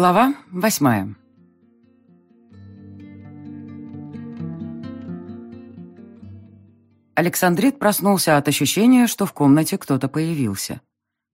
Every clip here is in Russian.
Глава восьмая Александрит проснулся от ощущения, что в комнате кто-то появился.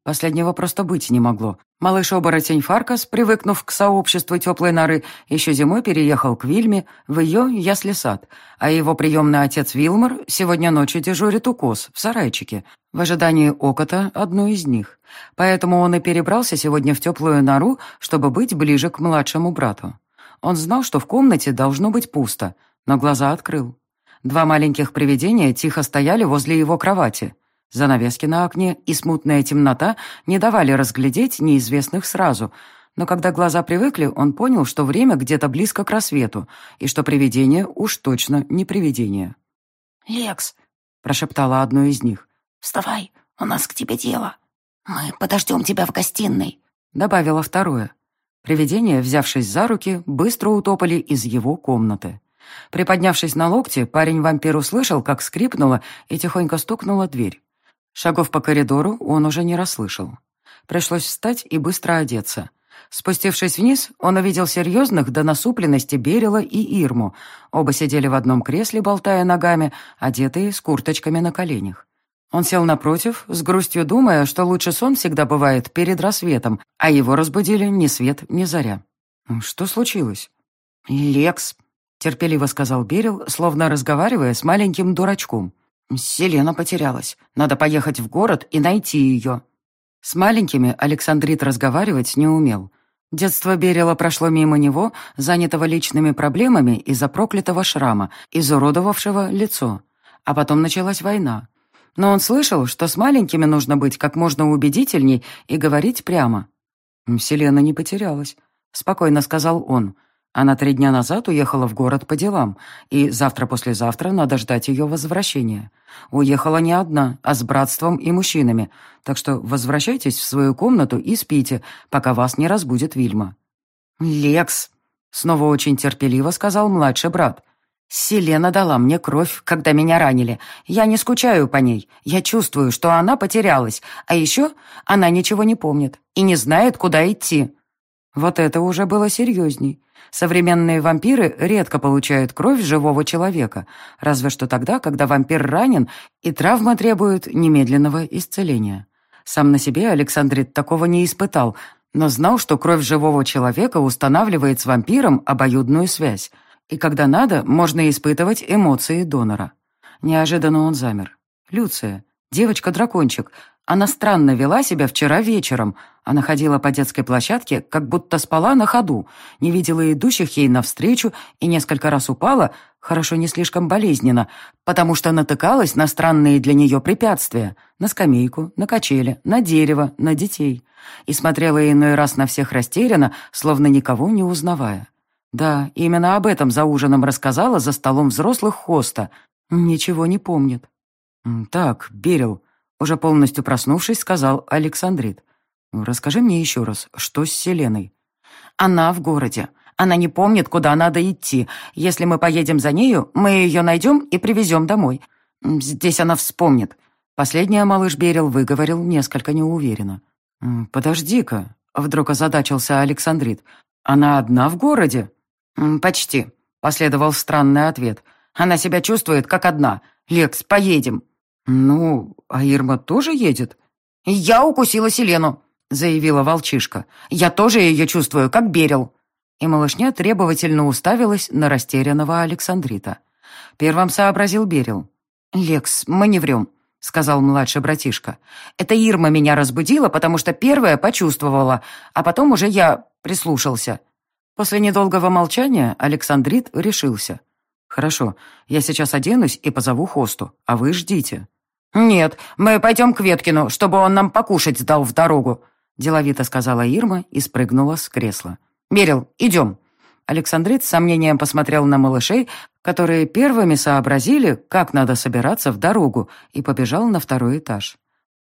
Последнего просто быть не могло. Малыш-оборотень Фаркас, привыкнув к сообществу теплой норы, еще зимой переехал к Вильме в ее ясли-сад, а его приемный отец Вилмор сегодня ночью дежурит у коз в сарайчике, в ожидании окота одну из них. Поэтому он и перебрался сегодня в теплую нору, чтобы быть ближе к младшему брату. Он знал, что в комнате должно быть пусто, но глаза открыл. Два маленьких привидения тихо стояли возле его кровати — Занавески на окне и смутная темнота не давали разглядеть неизвестных сразу, но когда глаза привыкли, он понял, что время где-то близко к рассвету, и что привидение уж точно не привидение. «Лекс», — прошептала одно из них, — «вставай, у нас к тебе дело. Мы подождем тебя в гостиной», — добавила второе. Привидения, взявшись за руки, быстро утопали из его комнаты. Приподнявшись на локте, парень-вампир услышал, как скрипнула и тихонько стукнула дверь. Шагов по коридору он уже не расслышал. Пришлось встать и быстро одеться. Спустившись вниз, он увидел серьезных до насупленности Берила и Ирму. Оба сидели в одном кресле, болтая ногами, одетые с курточками на коленях. Он сел напротив, с грустью думая, что лучший сон всегда бывает перед рассветом, а его разбудили ни свет, ни заря. «Что случилось?» «Лекс», — терпеливо сказал Берил, словно разговаривая с маленьким дурачком. «Селена потерялась. Надо поехать в город и найти ее». С маленькими Александрит разговаривать не умел. Детство Берила прошло мимо него, занятого личными проблемами из-за проклятого шрама, изуродовавшего лицо. А потом началась война. Но он слышал, что с маленькими нужно быть как можно убедительней и говорить прямо. «Селена не потерялась», — спокойно сказал он. Она три дня назад уехала в город по делам, и завтра-послезавтра надо ждать ее возвращения. Уехала не одна, а с братством и мужчинами, так что возвращайтесь в свою комнату и спите, пока вас не разбудит Вильма». «Лекс», — снова очень терпеливо сказал младший брат, «Селена дала мне кровь, когда меня ранили. Я не скучаю по ней. Я чувствую, что она потерялась. А еще она ничего не помнит и не знает, куда идти». Вот это уже было серьезней. Современные вампиры редко получают кровь живого человека, разве что тогда, когда вампир ранен, и травма требует немедленного исцеления. Сам на себе Александрит такого не испытал, но знал, что кровь живого человека устанавливает с вампиром обоюдную связь, и когда надо, можно испытывать эмоции донора. Неожиданно он замер. Люция, девочка-дракончик, она странно вела себя вчера вечером. Она ходила по детской площадке, как будто спала на ходу, не видела идущих ей навстречу и несколько раз упала, хорошо не слишком болезненно, потому что натыкалась на странные для нее препятствия, на скамейку, на качели, на дерево, на детей. И смотрела иной раз на всех растерянно, словно никого не узнавая. Да, именно об этом за ужином рассказала за столом взрослых хоста. Ничего не помнит. «Так, Берил», уже полностью проснувшись, сказал Александрит. «Расскажи мне еще раз, что с Селеной?» «Она в городе. Она не помнит, куда надо идти. Если мы поедем за нею, мы ее найдем и привезем домой. Здесь она вспомнит». Последняя малыш Берил выговорил несколько неуверенно. «Подожди-ка», — вдруг озадачился Александрит. «Она одна в городе?» «Почти», — последовал странный ответ. «Она себя чувствует как одна. Лекс, поедем». «Ну, а Ирма тоже едет?» «Я укусила Селену», — заявила волчишка. «Я тоже ее чувствую, как берел». И малышня требовательно уставилась на растерянного Александрита. Первым сообразил Берил. «Лекс, мы не врем», — сказал младший братишка. «Это Ирма меня разбудила, потому что первая почувствовала, а потом уже я прислушался». После недолгого молчания Александрит решился. «Хорошо, я сейчас оденусь и позову хосту, а вы ждите». «Нет, мы пойдем к Веткину, чтобы он нам покушать сдал в дорогу», деловито сказала Ирма и спрыгнула с кресла. «Берил, идем». Александрит с сомнением посмотрел на малышей, которые первыми сообразили, как надо собираться в дорогу, и побежал на второй этаж.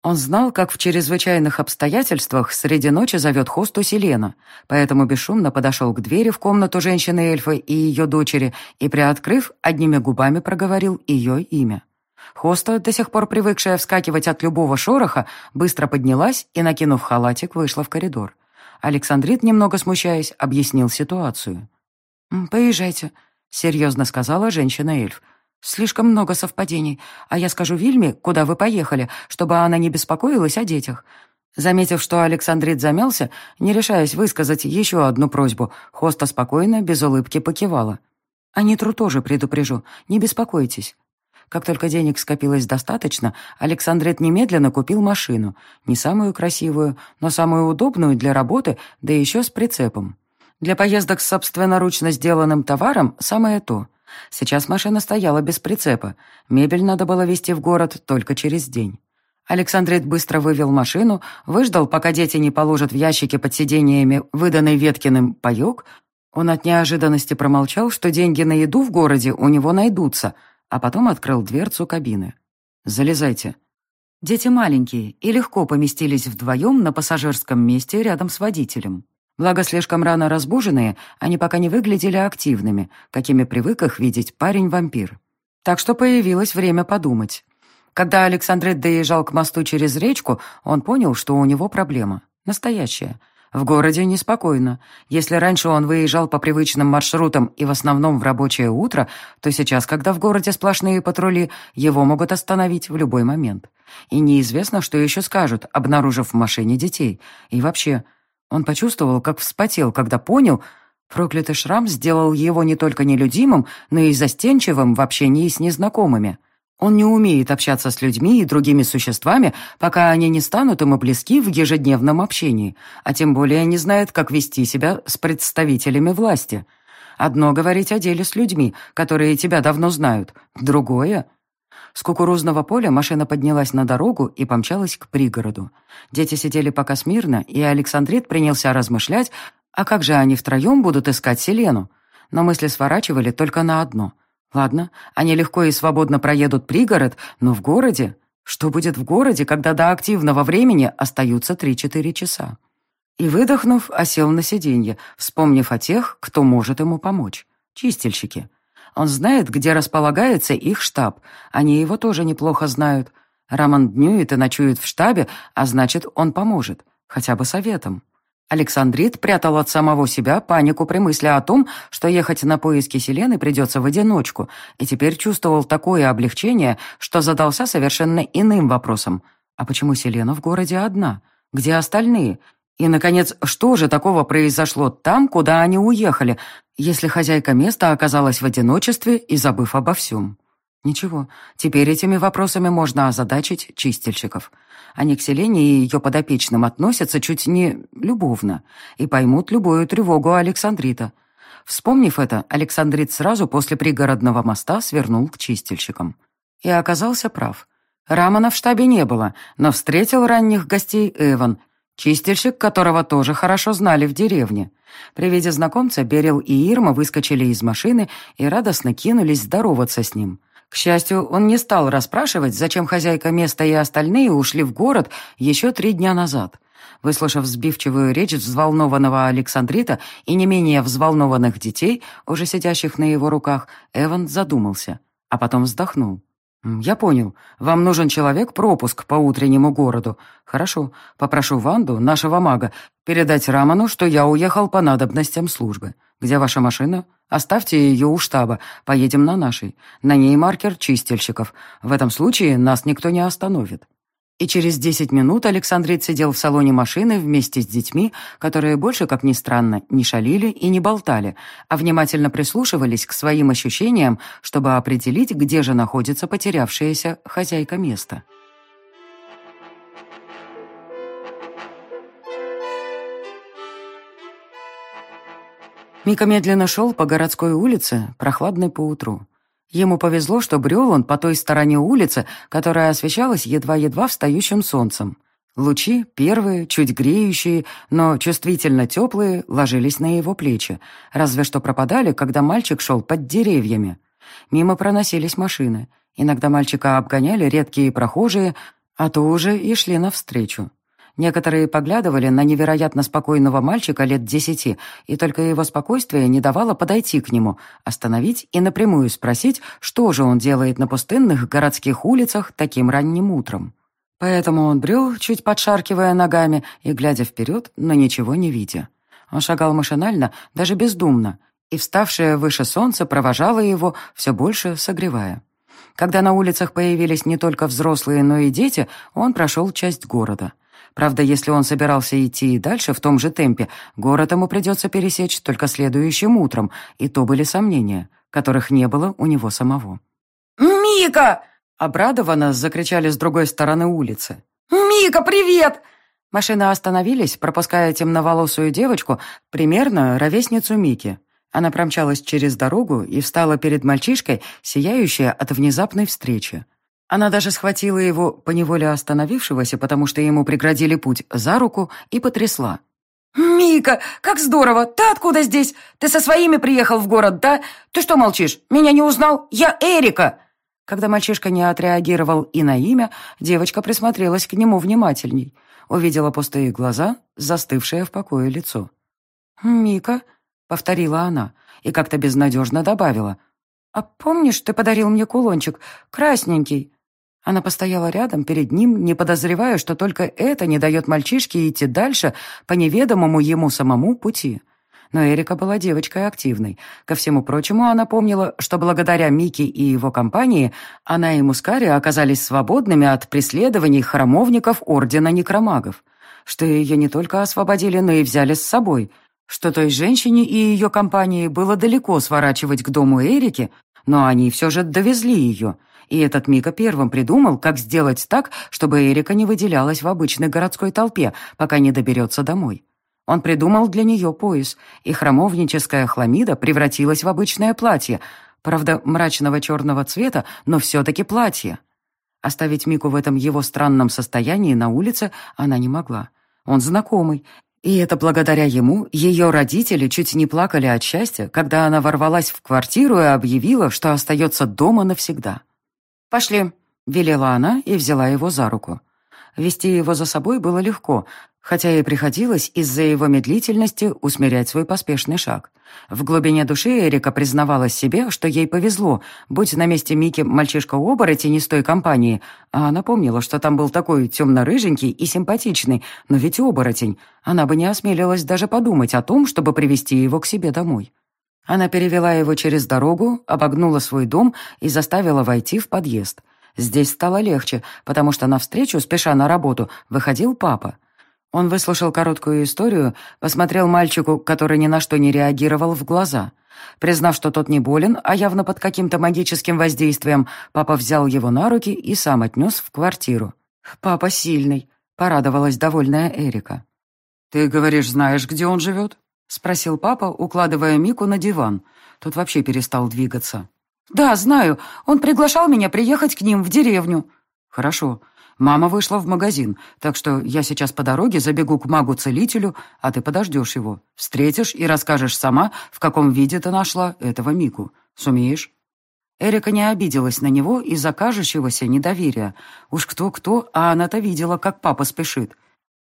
Он знал, как в чрезвычайных обстоятельствах среди ночи зовет хосту Селена, поэтому бесшумно подошел к двери в комнату женщины-эльфа и ее дочери и, приоткрыв, одними губами проговорил ее имя. Хоста, до сих пор привыкшая вскакивать от любого шороха, быстро поднялась и, накинув халатик, вышла в коридор. Александрит, немного смущаясь, объяснил ситуацию. «Поезжайте», — серьезно сказала женщина-эльф. «Слишком много совпадений, а я скажу Вильме, куда вы поехали, чтобы она не беспокоилась о детях». Заметив, что Александрит замялся, не решаясь высказать еще одну просьбу, Хоста спокойно, без улыбки покивала. «А Нитру тоже предупрежу, не беспокойтесь». Как только денег скопилось достаточно, Александрит немедленно купил машину. Не самую красивую, но самую удобную для работы, да еще с прицепом. Для поездок с собственноручно сделанным товаром самое то. Сейчас машина стояла без прицепа. Мебель надо было везти в город только через день. Александрит быстро вывел машину, выждал, пока дети не положат в ящики под сидениями выданный Веткиным паёк. Он от неожиданности промолчал, что деньги на еду в городе у него найдутся, а потом открыл дверцу кабины. «Залезайте». Дети маленькие и легко поместились вдвоем на пассажирском месте рядом с водителем. Благо, слишком рано разбуженные, они пока не выглядели активными, какими привык их видеть парень-вампир. Так что появилось время подумать. Когда Александрит доезжал к мосту через речку, он понял, что у него проблема. Настоящая. В городе неспокойно. Если раньше он выезжал по привычным маршрутам и в основном в рабочее утро, то сейчас, когда в городе сплошные патрули, его могут остановить в любой момент. И неизвестно, что еще скажут, обнаружив в машине детей. И вообще, он почувствовал, как вспотел, когда понял, проклятый шрам сделал его не только нелюдимым, но и застенчивым в общении с незнакомыми. Он не умеет общаться с людьми и другими существами, пока они не станут ему близки в ежедневном общении, а тем более не знает, как вести себя с представителями власти. Одно говорить о деле с людьми, которые тебя давно знают, другое с кукурузного поля машина поднялась на дорогу и помчалась к пригороду. Дети сидели пока смирно, и Александрит принялся размышлять, а как же они втроем будут искать Селену? Но мысли сворачивали только на одно. Ладно, они легко и свободно проедут пригород, но в городе... Что будет в городе, когда до активного времени остаются 3-4 часа? И, выдохнув, осел на сиденье, вспомнив о тех, кто может ему помочь. Чистильщики. Он знает, где располагается их штаб. Они его тоже неплохо знают. Роман днюет и ночует в штабе, а значит, он поможет. Хотя бы советом. Александрит прятал от самого себя панику при мысли о том, что ехать на поиски Селены придется в одиночку, и теперь чувствовал такое облегчение, что задался совершенно иным вопросом. А почему Селена в городе одна? Где остальные? И, наконец, что же такого произошло там, куда они уехали, если хозяйка места оказалась в одиночестве и забыв обо всем? Ничего, теперь этими вопросами можно озадачить чистильщиков. Они к Селене и ее подопечным относятся чуть не любовно и поймут любую тревогу Александрита. Вспомнив это, Александрит сразу после пригородного моста свернул к чистильщикам. И оказался прав. Рамана в штабе не было, но встретил ранних гостей Эван — Чистильщик, которого тоже хорошо знали в деревне. При виде знакомца Берил и Ирма выскочили из машины и радостно кинулись здороваться с ним. К счастью, он не стал расспрашивать, зачем хозяйка места и остальные ушли в город еще три дня назад. Выслушав сбивчивую речь взволнованного Александрита и не менее взволнованных детей, уже сидящих на его руках, Эван задумался, а потом вздохнул. «Я понял. Вам нужен человек-пропуск по утреннему городу. Хорошо. Попрошу Ванду, нашего мага, передать Раману, что я уехал по надобностям службы. Где ваша машина? Оставьте ее у штаба. Поедем на нашей. На ней маркер чистильщиков. В этом случае нас никто не остановит». И через десять минут Александрит сидел в салоне машины вместе с детьми, которые больше, как ни странно, не шалили и не болтали, а внимательно прислушивались к своим ощущениям, чтобы определить, где же находится потерявшаяся хозяйка места. Мика медленно шел по городской улице, прохладной поутру. Ему повезло, что брел он по той стороне улицы, которая освещалась едва-едва встающим солнцем. Лучи, первые, чуть греющие, но чувствительно теплые, ложились на его плечи, разве что пропадали, когда мальчик шел под деревьями. Мимо проносились машины. Иногда мальчика обгоняли редкие прохожие, а то уже и шли навстречу. Некоторые поглядывали на невероятно спокойного мальчика лет десяти, и только его спокойствие не давало подойти к нему, остановить и напрямую спросить, что же он делает на пустынных городских улицах таким ранним утром. Поэтому он брел, чуть подшаркивая ногами и глядя вперед, но ничего не видя. Он шагал машинально, даже бездумно, и вставшее выше солнце провожало его, все больше согревая. Когда на улицах появились не только взрослые, но и дети, он прошел часть города. Правда, если он собирался идти и дальше в том же темпе, город ему придется пересечь только следующим утром, и то были сомнения, которых не было у него самого. «Мика!» — обрадованно закричали с другой стороны улицы. «Мика, привет!» Машины остановились, пропуская темноволосую девочку, примерно ровесницу Мики. Она промчалась через дорогу и встала перед мальчишкой, сияющая от внезапной встречи. Она даже схватила его, поневоле остановившегося, потому что ему преградили путь, за руку и потрясла. «Мика, как здорово! Ты откуда здесь? Ты со своими приехал в город, да? Ты что молчишь? Меня не узнал? Я Эрика!» Когда мальчишка не отреагировал и на имя, девочка присмотрелась к нему внимательней. Увидела пустые глаза, застывшее в покое лицо. «Мика?» — повторила она и как-то безнадежно добавила. «А помнишь, ты подарил мне кулончик, красненький?» Она постояла рядом, перед ним, не подозревая, что только это не дает мальчишке идти дальше по неведомому ему самому пути. Но Эрика была девочкой активной. Ко всему прочему, она помнила, что благодаря Мике и его компании она и Мускари оказались свободными от преследований храмовников Ордена Некромагов. Что ее не только освободили, но и взяли с собой — что той женщине и ее компании было далеко сворачивать к дому Эрики, но они все же довезли ее. И этот Мика первым придумал, как сделать так, чтобы Эрика не выделялась в обычной городской толпе, пока не доберется домой. Он придумал для нее пояс, и храмовническая хламида превратилась в обычное платье, правда, мрачного черного цвета, но все-таки платье. Оставить Мику в этом его странном состоянии на улице она не могла. Он знакомый, и это благодаря ему ее родители чуть не плакали от счастья, когда она ворвалась в квартиру и объявила, что остается дома навсегда. «Пошли», — велела она и взяла его за руку. Вести его за собой было легко, хотя и приходилось из-за его медлительности усмирять свой поспешный шаг. В глубине души Эрика признавалась себе, что ей повезло, будь на месте Мики мальчишка-оборотень из той компании, а она помнила, что там был такой темно-рыженький и симпатичный, но ведь оборотень. Она бы не осмелилась даже подумать о том, чтобы привести его к себе домой. Она перевела его через дорогу, обогнула свой дом и заставила войти в подъезд. Здесь стало легче, потому что навстречу, спеша на работу, выходил папа. Он выслушал короткую историю, посмотрел мальчику, который ни на что не реагировал, в глаза. Признав, что тот не болен, а явно под каким-то магическим воздействием, папа взял его на руки и сам отнес в квартиру. «Папа сильный», — порадовалась довольная Эрика. «Ты, говоришь, знаешь, где он живет?» — спросил папа, укладывая Мику на диван. Тот вообще перестал двигаться. «Да, знаю. Он приглашал меня приехать к ним в деревню». «Хорошо. Мама вышла в магазин, так что я сейчас по дороге забегу к магу-целителю, а ты подождешь его. Встретишь и расскажешь сама, в каком виде ты нашла этого Мику. Сумеешь?» Эрика не обиделась на него из-за кажущегося недоверия. Уж кто-кто, а она-то видела, как папа спешит.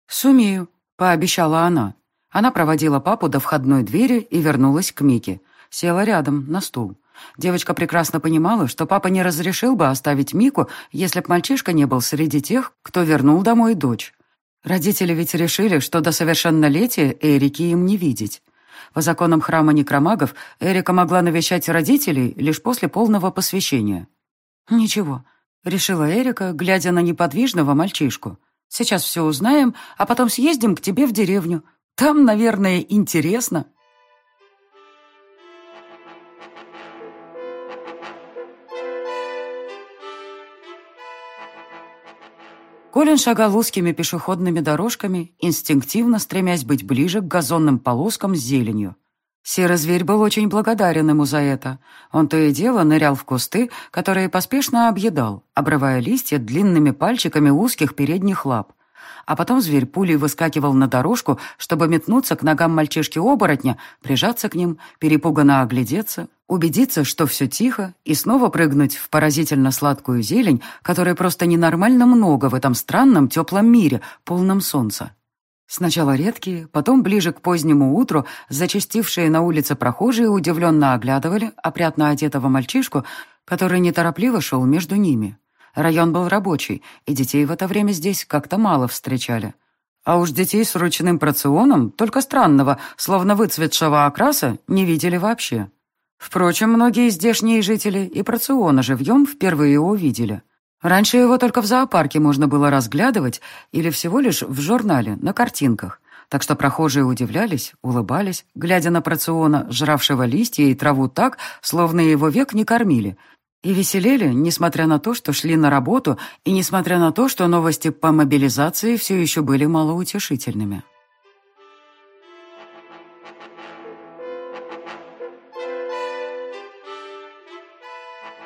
«Сумею», — пообещала она. Она проводила папу до входной двери и вернулась к Мике. Села рядом, на стул. Девочка прекрасно понимала, что папа не разрешил бы оставить Мику, если б мальчишка не был среди тех, кто вернул домой дочь. Родители ведь решили, что до совершеннолетия Эрики им не видеть. По законам храма некромагов Эрика могла навещать родителей лишь после полного посвящения. «Ничего», — решила Эрика, глядя на неподвижного мальчишку. «Сейчас все узнаем, а потом съездим к тебе в деревню. Там, наверное, интересно». Колин шагал узкими пешеходными дорожками, инстинктивно стремясь быть ближе к газонным полоскам с зеленью. Серый зверь был очень благодарен ему за это. Он то и дело нырял в кусты, которые поспешно объедал, обрывая листья длинными пальчиками узких передних лап. А потом зверь пулей выскакивал на дорожку, чтобы метнуться к ногам мальчишки-оборотня, прижаться к ним, перепуганно оглядеться, убедиться, что все тихо, и снова прыгнуть в поразительно сладкую зелень, которой просто ненормально много в этом странном теплом мире, полном солнца. Сначала редкие, потом ближе к позднему утру зачастившие на улице прохожие удивленно оглядывали опрятно одетого мальчишку, который неторопливо шел между ними. Район был рабочий, и детей в это время здесь как-то мало встречали. А уж детей с ручным проционом, только странного, словно выцветшего окраса, не видели вообще. Впрочем, многие здешние жители и прациона живьем впервые увидели. Раньше его только в зоопарке можно было разглядывать или всего лишь в журнале, на картинках. Так что прохожие удивлялись, улыбались, глядя на прациона, жравшего листья и траву так, словно его век не кормили. И веселели, несмотря на то, что шли на работу, и несмотря на то, что новости по мобилизации все еще были малоутешительными.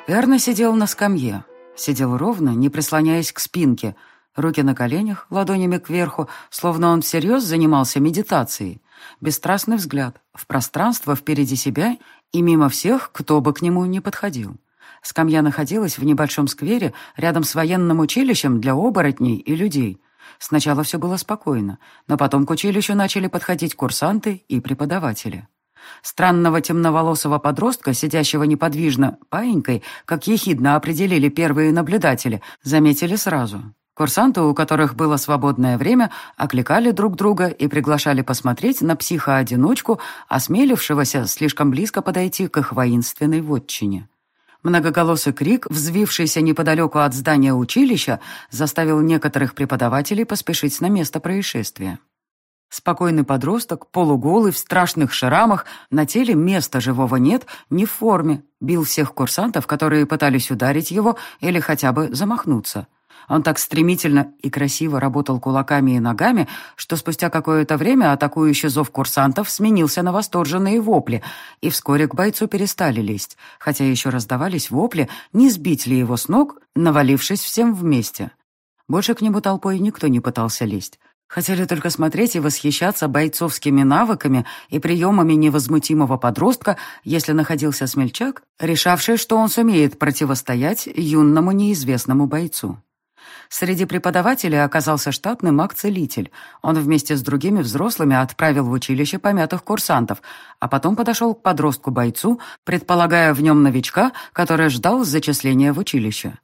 Эрна сидел на скамье. Сидел ровно, не прислоняясь к спинке, руки на коленях, ладонями кверху, словно он всерьез занимался медитацией. Бесстрастный взгляд в пространство впереди себя и мимо всех, кто бы к нему не подходил. Скамья находилась в небольшом сквере рядом с военным училищем для оборотней и людей. Сначала все было спокойно, но потом к училищу начали подходить курсанты и преподаватели. Странного темноволосого подростка, сидящего неподвижно, паинькой, как ехидно определили первые наблюдатели, заметили сразу. Курсанты, у которых было свободное время, окликали друг друга и приглашали посмотреть на психоодиночку, осмелившегося слишком близко подойти к их воинственной вотчине. Многоголосый крик, взвившийся неподалеку от здания училища, заставил некоторых преподавателей поспешить на место происшествия. Спокойный подросток, полуголый, в страшных шрамах, на теле места живого нет, не в форме, бил всех курсантов, которые пытались ударить его или хотя бы замахнуться. Он так стремительно и красиво работал кулаками и ногами, что спустя какое-то время атакующий зов курсантов сменился на восторженные вопли, и вскоре к бойцу перестали лезть, хотя еще раздавались вопли, не сбить ли его с ног, навалившись всем вместе. Больше к нему толпой никто не пытался лезть. Хотели только смотреть и восхищаться бойцовскими навыками и приемами невозмутимого подростка, если находился смельчак, решавший, что он сумеет противостоять юному неизвестному бойцу. Среди преподавателей оказался штатный маг-целитель. Он вместе с другими взрослыми отправил в училище помятых курсантов, а потом подошел к подростку-бойцу, предполагая в нем новичка, который ждал зачисления в училище.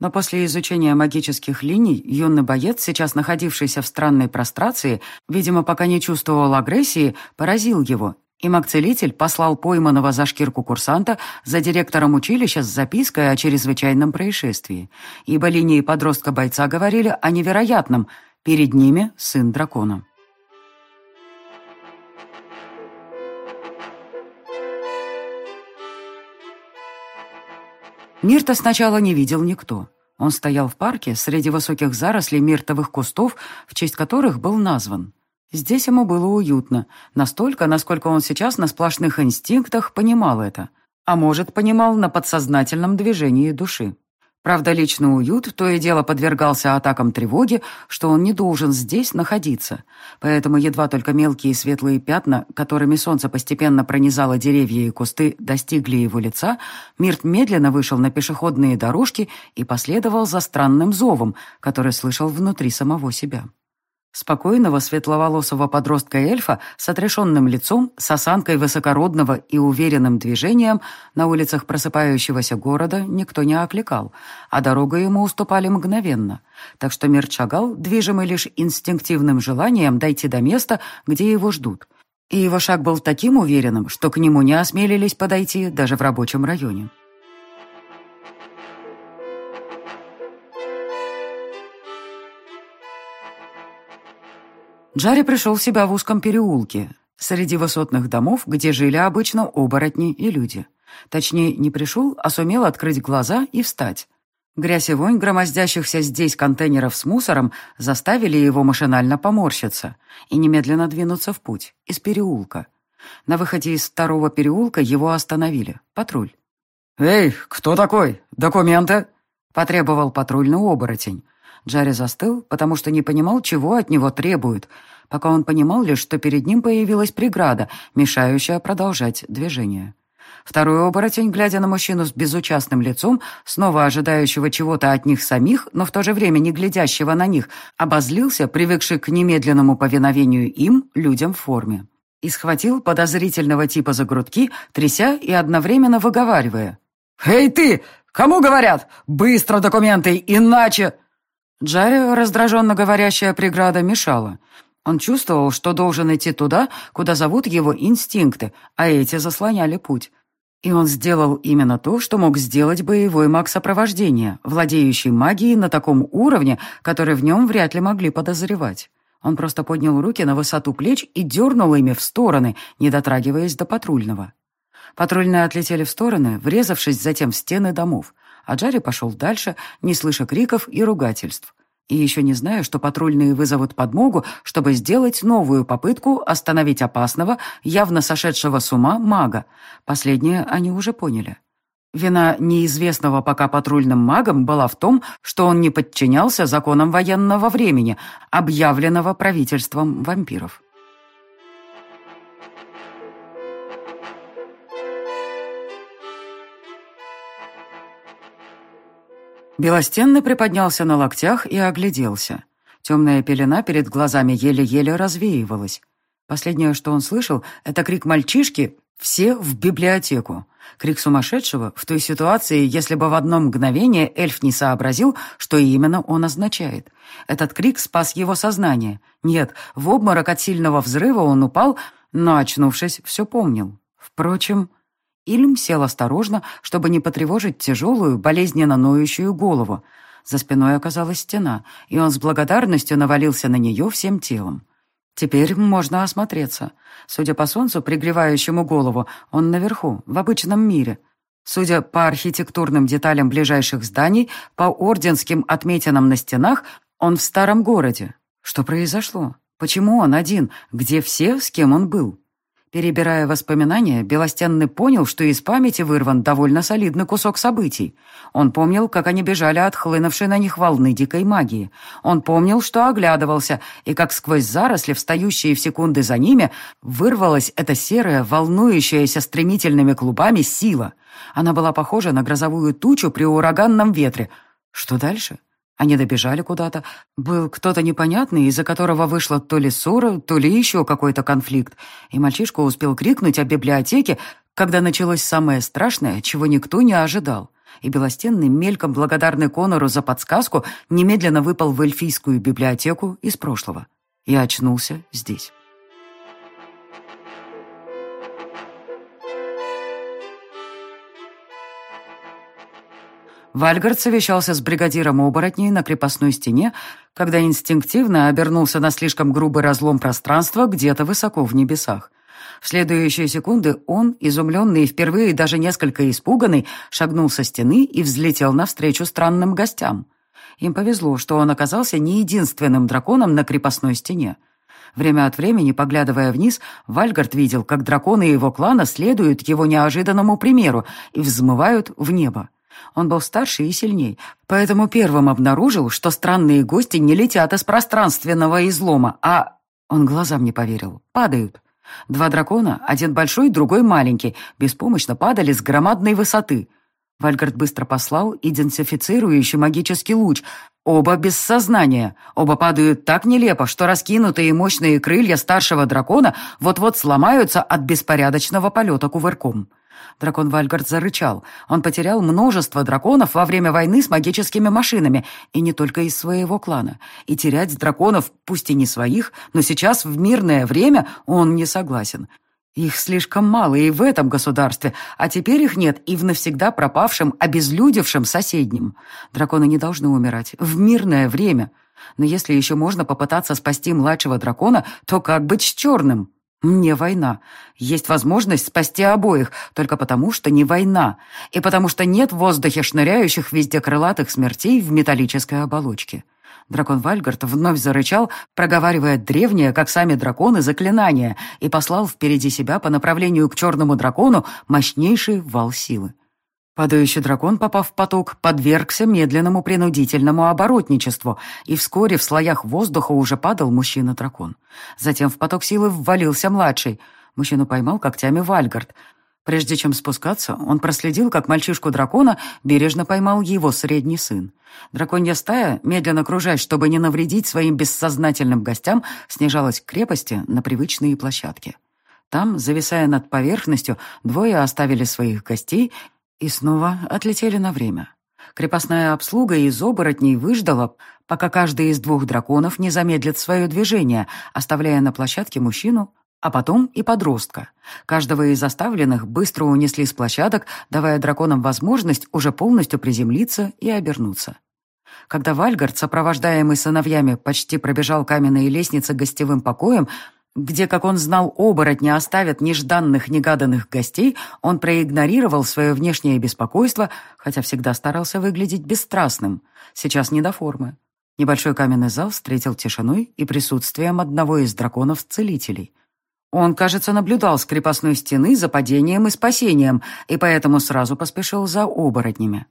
Но после изучения магических линий юный боец, сейчас находившийся в странной прострации, видимо, пока не чувствовал агрессии, поразил его, и маг-целитель послал пойманного за шкирку курсанта за директором училища с запиской о чрезвычайном происшествии, ибо линии подростка-бойца говорили о невероятном, перед ними сын дракона. Мирта сначала не видел никто. Он стоял в парке среди высоких зарослей миртовых кустов, в честь которых был назван. Здесь ему было уютно, настолько, насколько он сейчас на сплошных инстинктах понимал это, а может, понимал на подсознательном движении души. Правда, личный уют то и дело подвергался атакам тревоги, что он не должен здесь находиться. Поэтому едва только мелкие светлые пятна, которыми солнце постепенно пронизало деревья и кусты, достигли его лица, Мирт медленно вышел на пешеходные дорожки и последовал за странным зовом, который слышал внутри самого себя. Спокойного светловолосого подростка-эльфа с отрешенным лицом, с осанкой высокородного и уверенным движением на улицах просыпающегося города никто не окликал, а дорогу ему уступали мгновенно. Так что мир шагал, движимый лишь инстинктивным желанием дойти до места, где его ждут. И его шаг был таким уверенным, что к нему не осмелились подойти даже в рабочем районе. Джарри пришел в себя в узком переулке, среди высотных домов, где жили обычно оборотни и люди. Точнее, не пришел, а сумел открыть глаза и встать. Грязь и вонь громоздящихся здесь контейнеров с мусором заставили его машинально поморщиться и немедленно двинуться в путь, из переулка. На выходе из второго переулка его остановили. Патруль. «Эй, кто такой? Документы?» — потребовал патрульный оборотень. Джарри застыл, потому что не понимал, чего от него требуют, пока он понимал лишь, что перед ним появилась преграда, мешающая продолжать движение. Второй оборотень, глядя на мужчину с безучастным лицом, снова ожидающего чего-то от них самих, но в то же время не глядящего на них, обозлился, привыкший к немедленному повиновению им, людям в форме. И схватил подозрительного типа за грудки, тряся и одновременно выговаривая. «Эй ты! Кому говорят? Быстро документы, иначе...» Джарри, раздраженно говорящая преграда, мешала. Он чувствовал, что должен идти туда, куда зовут его инстинкты, а эти заслоняли путь. И он сделал именно то, что мог сделать боевой маг сопровождения, владеющий магией на таком уровне, который в нем вряд ли могли подозревать. Он просто поднял руки на высоту плеч и дернул ими в стороны, не дотрагиваясь до патрульного. Патрульные отлетели в стороны, врезавшись затем в стены домов, а Джарри пошел дальше, не слыша криков и ругательств. И еще не зная, что патрульные вызовут подмогу, чтобы сделать новую попытку остановить опасного, явно сошедшего с ума мага. Последнее они уже поняли. Вина неизвестного пока патрульным магом была в том, что он не подчинялся законам военного времени, объявленного правительством вампиров. Белостенный приподнялся на локтях и огляделся. Темная пелена перед глазами еле-еле развеивалась. Последнее, что он слышал, это крик мальчишки «Все в библиотеку!» Крик сумасшедшего в той ситуации, если бы в одно мгновение эльф не сообразил, что именно он означает. Этот крик спас его сознание. Нет, в обморок от сильного взрыва он упал, но, очнувшись, все помнил. Впрочем, Ильм сел осторожно, чтобы не потревожить тяжелую, болезненно ноющую голову. За спиной оказалась стена, и он с благодарностью навалился на нее всем телом. Теперь можно осмотреться. Судя по солнцу, пригревающему голову, он наверху, в обычном мире. Судя по архитектурным деталям ближайших зданий, по орденским отметинам на стенах, он в старом городе. Что произошло? Почему он один? Где все, с кем он был? Перебирая воспоминания, Белостенный понял, что из памяти вырван довольно солидный кусок событий. Он помнил, как они бежали от хлынувшей на них волны дикой магии. Он помнил, что оглядывался, и как сквозь заросли, встающие в секунды за ними, вырвалась эта серая, волнующаяся стремительными клубами сила. Она была похожа на грозовую тучу при ураганном ветре. Что дальше? Они добежали куда-то. Был кто-то непонятный, из-за которого вышла то ли ссора, то ли еще какой-то конфликт. И мальчишка успел крикнуть о библиотеке, когда началось самое страшное, чего никто не ожидал. И Белостенный, мельком благодарный Конору за подсказку, немедленно выпал в эльфийскую библиотеку из прошлого. И очнулся здесь. Вальгард совещался с бригадиром оборотней на крепостной стене, когда инстинктивно обернулся на слишком грубый разлом пространства где-то высоко в небесах. В следующие секунды он, изумленный и впервые даже несколько испуганный, шагнул со стены и взлетел навстречу странным гостям. Им повезло, что он оказался не единственным драконом на крепостной стене. Время от времени, поглядывая вниз, Вальгард видел, как драконы его клана следуют его неожиданному примеру и взмывают в небо. Он был старше и сильней, поэтому первым обнаружил, что странные гости не летят из пространственного излома, а... Он глазам не поверил. Падают. Два дракона, один большой, другой маленький, беспомощно падали с громадной высоты. Вальгард быстро послал идентифицирующий магический луч. Оба без сознания. Оба падают так нелепо, что раскинутые мощные крылья старшего дракона вот-вот сломаются от беспорядочного полета кувырком. Дракон Вальгард зарычал. Он потерял множество драконов во время войны с магическими машинами, и не только из своего клана. И терять драконов, пусть и не своих, но сейчас в мирное время он не согласен. Их слишком мало и в этом государстве, а теперь их нет и в навсегда пропавшем, обезлюдевшем соседнем. Драконы не должны умирать в мирное время. Но если еще можно попытаться спасти младшего дракона, то как быть с черным? «Не война. Есть возможность спасти обоих, только потому, что не война, и потому что нет в воздухе шныряющих везде крылатых смертей в металлической оболочке». Дракон Вальгард вновь зарычал, проговаривая древнее, как сами драконы, заклинание, и послал впереди себя по направлению к черному дракону мощнейший вал силы. Падающий дракон, попав в поток, подвергся медленному принудительному оборотничеству, и вскоре в слоях воздуха уже падал мужчина-дракон. Затем в поток силы ввалился младший. Мужчину поймал когтями Вальгард. Прежде чем спускаться, он проследил, как мальчишку-дракона бережно поймал его средний сын. Драконья стая, медленно кружась, чтобы не навредить своим бессознательным гостям, снижалась к крепости на привычные площадки. Там, зависая над поверхностью, двое оставили своих гостей И снова отлетели на время. Крепостная обслуга из оборотней выждала, пока каждый из двух драконов не замедлит свое движение, оставляя на площадке мужчину, а потом и подростка. Каждого из оставленных быстро унесли с площадок, давая драконам возможность уже полностью приземлиться и обернуться. Когда Вальгард, сопровождаемый сыновьями, почти пробежал каменные лестницы гостевым покоем, где, как он знал, оборотни оставят нежданных-негаданных гостей, он проигнорировал свое внешнее беспокойство, хотя всегда старался выглядеть бесстрастным. Сейчас не до формы. Небольшой каменный зал встретил тишиной и присутствием одного из драконов-целителей. Он, кажется, наблюдал с крепостной стены за падением и спасением, и поэтому сразу поспешил за оборотнями.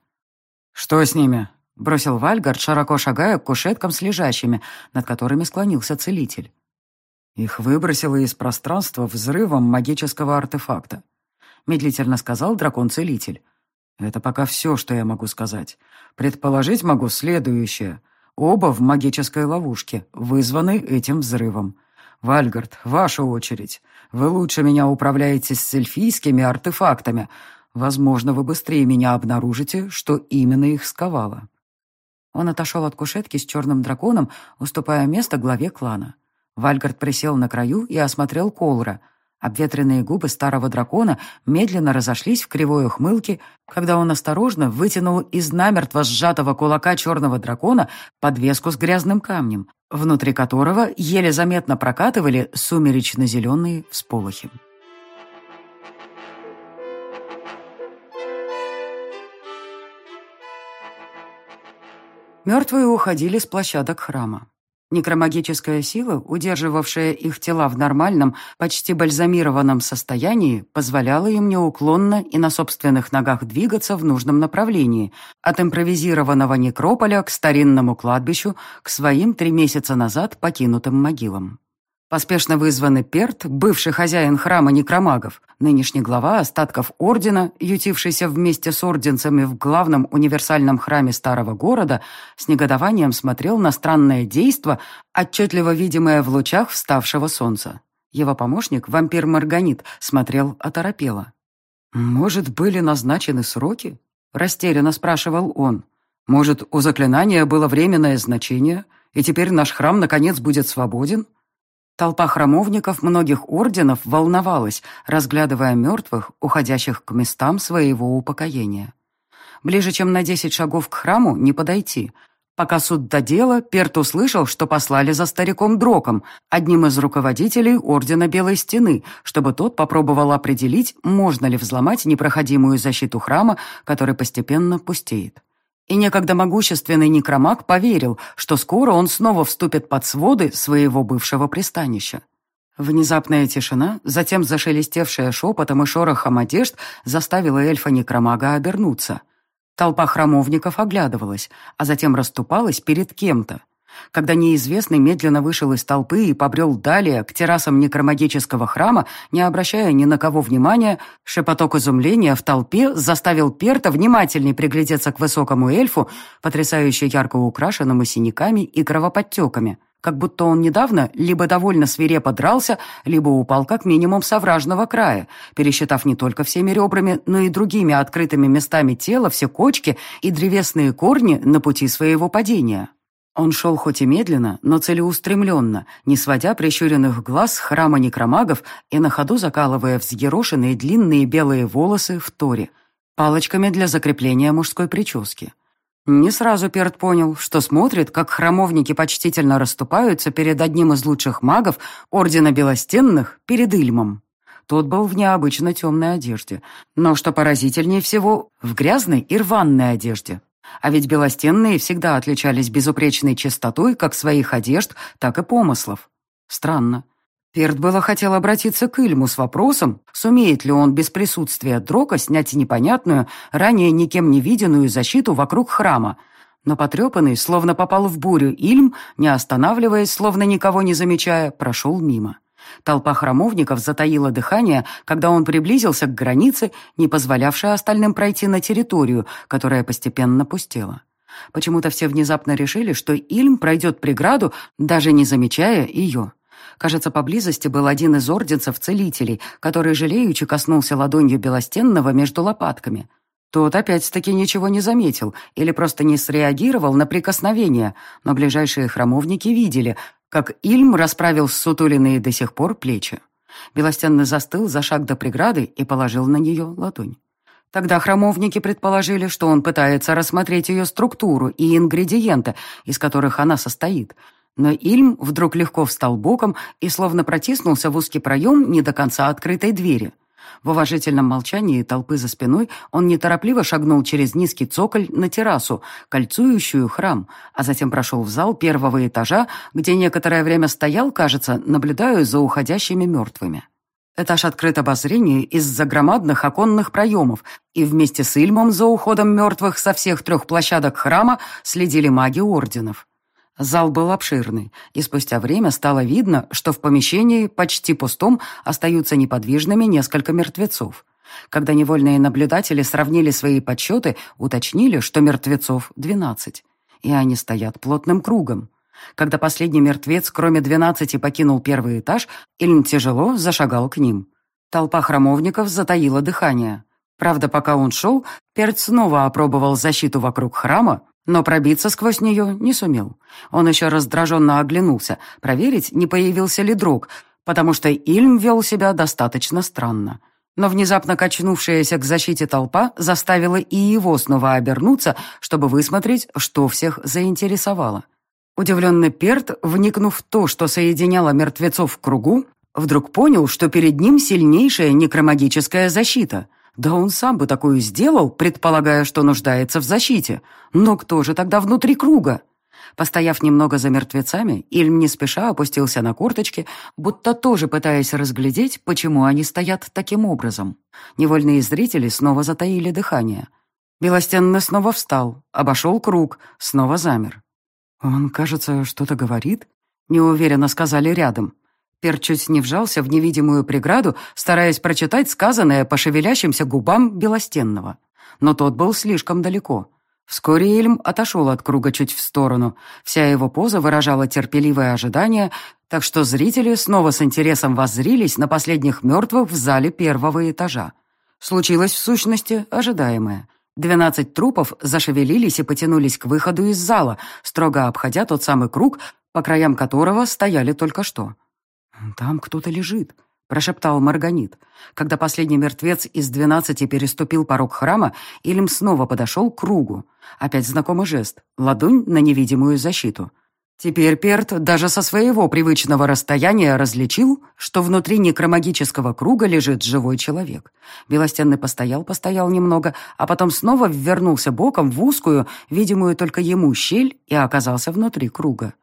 «Что с ними?» — бросил Вальгард, широко шагая к кушеткам с лежащими, над которыми склонился целитель. Их выбросило из пространства взрывом магического артефакта. Медлительно сказал дракон-целитель. Это пока все, что я могу сказать. Предположить могу следующее. Оба в магической ловушке, вызваны этим взрывом. Вальгард, ваша очередь. Вы лучше меня управляете с эльфийскими артефактами. Возможно, вы быстрее меня обнаружите, что именно их сковало». Он отошел от кушетки с черным драконом, уступая место главе клана. Вальгард присел на краю и осмотрел Колра. Обветренные губы старого дракона медленно разошлись в кривой ухмылке, когда он осторожно вытянул из намертво сжатого кулака черного дракона подвеску с грязным камнем, внутри которого еле заметно прокатывали сумеречно-зеленые всполохи. Мертвые уходили с площадок храма. Некромагическая сила, удерживавшая их тела в нормальном, почти бальзамированном состоянии, позволяла им неуклонно и на собственных ногах двигаться в нужном направлении, от импровизированного некрополя к старинному кладбищу, к своим три месяца назад покинутым могилам. Поспешно вызванный Перт, бывший хозяин храма некромагов, нынешний глава остатков ордена, ютившийся вместе с орденцами в главном универсальном храме старого города, с негодованием смотрел на странное действо, отчетливо видимое в лучах вставшего солнца. Его помощник, вампир Марганит, смотрел оторопело. «Может, были назначены сроки?» — растерянно спрашивал он. «Может, у заклинания было временное значение, и теперь наш храм наконец будет свободен?» Толпа храмовников многих орденов волновалась, разглядывая мертвых, уходящих к местам своего упокоения. Ближе, чем на десять шагов к храму, не подойти. Пока суд до дела, Перт услышал, что послали за стариком Дроком, одним из руководителей Ордена Белой Стены, чтобы тот попробовал определить, можно ли взломать непроходимую защиту храма, который постепенно пустеет. И некогда могущественный некромаг поверил, что скоро он снова вступит под своды своего бывшего пристанища. Внезапная тишина, затем зашелестевшая шепотом и шорохом одежд, заставила эльфа-некромага обернуться. Толпа храмовников оглядывалась, а затем расступалась перед кем-то. Когда неизвестный медленно вышел из толпы и побрел далее к террасам некромагического храма, не обращая ни на кого внимания, шепоток изумления в толпе заставил Перта внимательней приглядеться к высокому эльфу, потрясающе ярко украшенному синяками и кровоподтеками, как будто он недавно либо довольно свирепо дрался, либо упал как минимум с овражного края, пересчитав не только всеми ребрами, но и другими открытыми местами тела все кочки и древесные корни на пути своего падения. Он шел хоть и медленно, но целеустремленно, не сводя прищуренных глаз с храма некромагов и на ходу закалывая взъерошенные длинные белые волосы в торе, палочками для закрепления мужской прически. Не сразу Перт понял, что смотрит, как храмовники почтительно расступаются перед одним из лучших магов Ордена Белостенных, перед Ильмом. Тот был в необычно темной одежде, но, что поразительнее всего, в грязной и рваной одежде, а ведь белостенные всегда отличались безупречной чистотой как своих одежд, так и помыслов. Странно. Перт было хотел обратиться к Ильму с вопросом, сумеет ли он без присутствия Дрока снять непонятную, ранее никем не виденную защиту вокруг храма. Но потрепанный, словно попал в бурю, Ильм, не останавливаясь, словно никого не замечая, прошел мимо. Толпа храмовников затаила дыхание, когда он приблизился к границе, не позволявшей остальным пройти на территорию, которая постепенно пустела. Почему-то все внезапно решили, что Ильм пройдет преграду, даже не замечая ее. Кажется, поблизости был один из орденцев-целителей, который жалеючи коснулся ладонью Белостенного между лопатками. Тот опять-таки ничего не заметил или просто не среагировал на прикосновение, но ближайшие храмовники видели, как Ильм расправил сутулиные до сих пор плечи. Белостенный застыл за шаг до преграды и положил на нее ладонь. Тогда храмовники предположили, что он пытается рассмотреть ее структуру и ингредиенты, из которых она состоит. Но Ильм вдруг легко встал боком и словно протиснулся в узкий проем не до конца открытой двери. В уважительном молчании толпы за спиной он неторопливо шагнул через низкий цоколь на террасу, кольцующую храм, а затем прошел в зал первого этажа, где некоторое время стоял, кажется, наблюдая за уходящими мертвыми. Этаж открыт обозрению из-за громадных оконных проемов, и вместе с Ильмом за уходом мертвых со всех трех площадок храма следили маги орденов. Зал был обширный, и спустя время стало видно, что в помещении, почти пустом, остаются неподвижными несколько мертвецов. Когда невольные наблюдатели сравнили свои подсчеты, уточнили, что мертвецов двенадцать, и они стоят плотным кругом. Когда последний мертвец, кроме двенадцати, покинул первый этаж, Ильм тяжело зашагал к ним. Толпа храмовников затаила дыхание. Правда, пока он шел, Перц снова опробовал защиту вокруг храма, но пробиться сквозь нее не сумел. Он еще раздраженно оглянулся, проверить, не появился ли друг, потому что Ильм вел себя достаточно странно. Но внезапно качнувшаяся к защите толпа заставила и его снова обернуться, чтобы высмотреть, что всех заинтересовало. Удивленный Перт, вникнув в то, что соединяло мертвецов в кругу, вдруг понял, что перед ним сильнейшая некромагическая защита. Да он сам бы такую сделал, предполагая, что нуждается в защите. Но кто же тогда внутри круга? Постояв немного за мертвецами, Ильм не спеша опустился на корточки, будто тоже пытаясь разглядеть, почему они стоят таким образом. Невольные зрители снова затаили дыхание. Белостенный снова встал, обошел круг, снова замер. «Он, кажется, что-то говорит?» — неуверенно сказали рядом. Пер чуть не вжался в невидимую преграду, стараясь прочитать сказанное по шевелящимся губам Белостенного. Но тот был слишком далеко. Вскоре Эльм отошел от круга чуть в сторону. Вся его поза выражала терпеливое ожидание, так что зрители снова с интересом воззрились на последних мертвых в зале первого этажа. Случилось, в сущности, ожидаемое. Двенадцать трупов зашевелились и потянулись к выходу из зала, строго обходя тот самый круг, по краям которого стояли только что. «Там кто-то лежит», — прошептал Марганит. Когда последний мертвец из двенадцати переступил порог храма, Илим снова подошел к кругу. Опять знакомый жест — ладонь на невидимую защиту — Теперь Перт даже со своего привычного расстояния различил, что внутри некромагического круга лежит живой человек. Белостенный постоял-постоял немного, а потом снова вернулся боком в узкую, видимую только ему, щель и оказался внутри круга.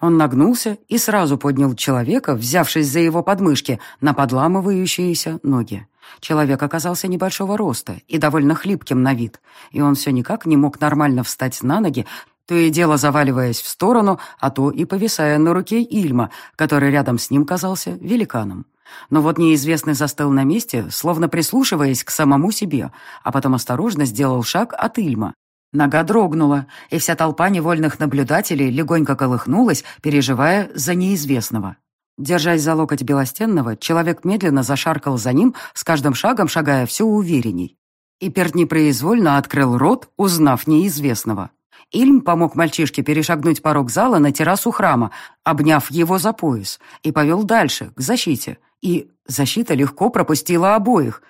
Он нагнулся и сразу поднял человека, взявшись за его подмышки, на подламывающиеся ноги. Человек оказался небольшого роста и довольно хлипким на вид, и он все никак не мог нормально встать на ноги, то и дело заваливаясь в сторону, а то и повисая на руке Ильма, который рядом с ним казался великаном. Но вот неизвестный застыл на месте, словно прислушиваясь к самому себе, а потом осторожно сделал шаг от Ильма. Нога дрогнула, и вся толпа невольных наблюдателей легонько колыхнулась, переживая за неизвестного. Держась за локоть Белостенного, человек медленно зашаркал за ним, с каждым шагом шагая все уверенней. И Перт непроизвольно открыл рот, узнав неизвестного. Ильм помог мальчишке перешагнуть порог зала на террасу храма, обняв его за пояс, и повел дальше, к защите. И защита легко пропустила обоих.